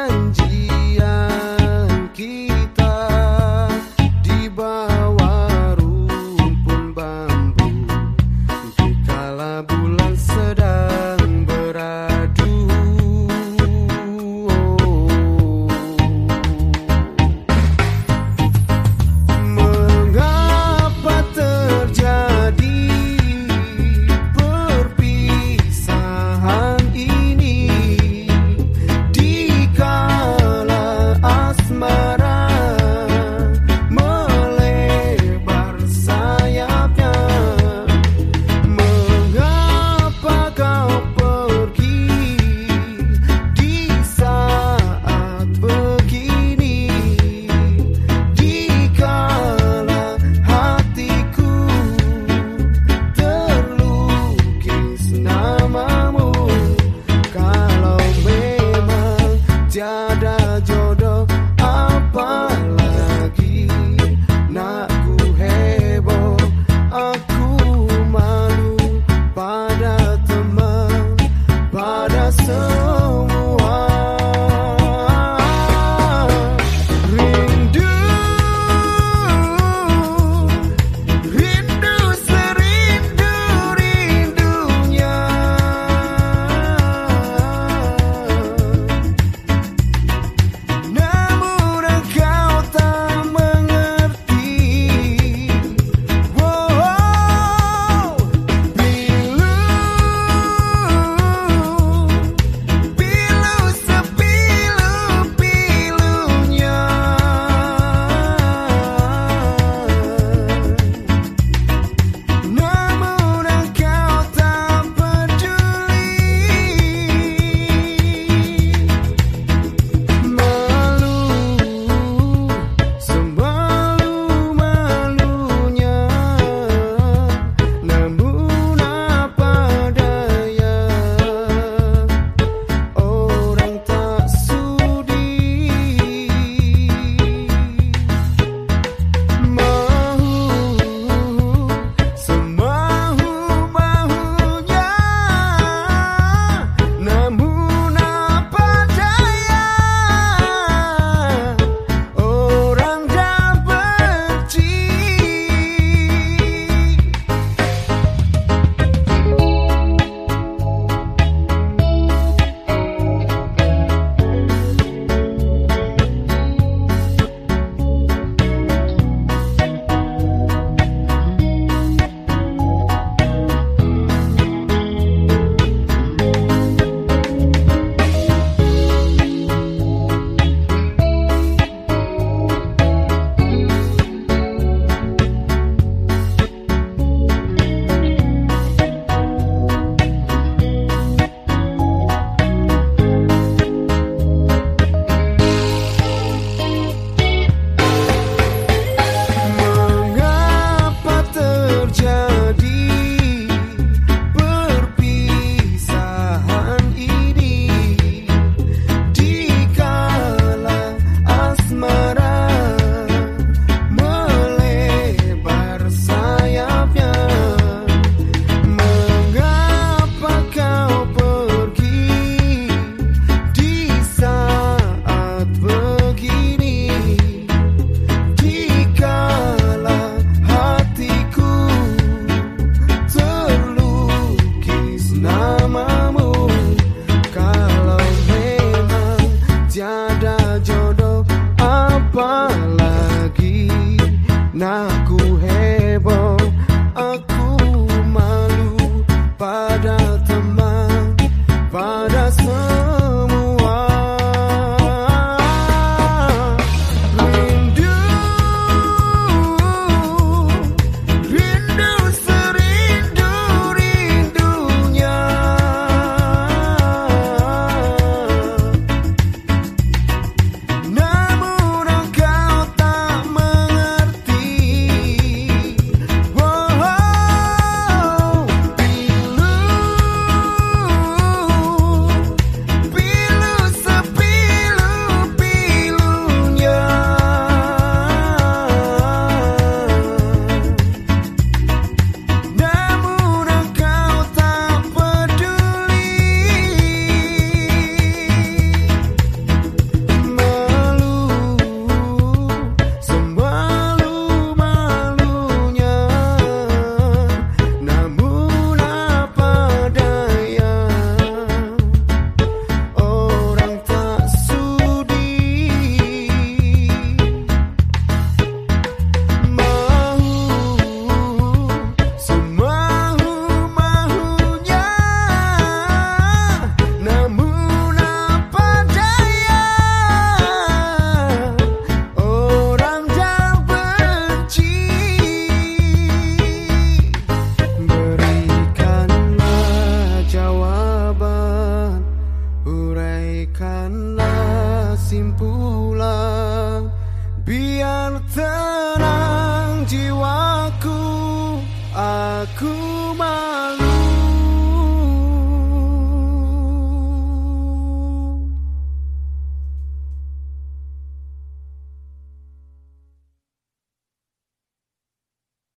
安静 na corrente. woman.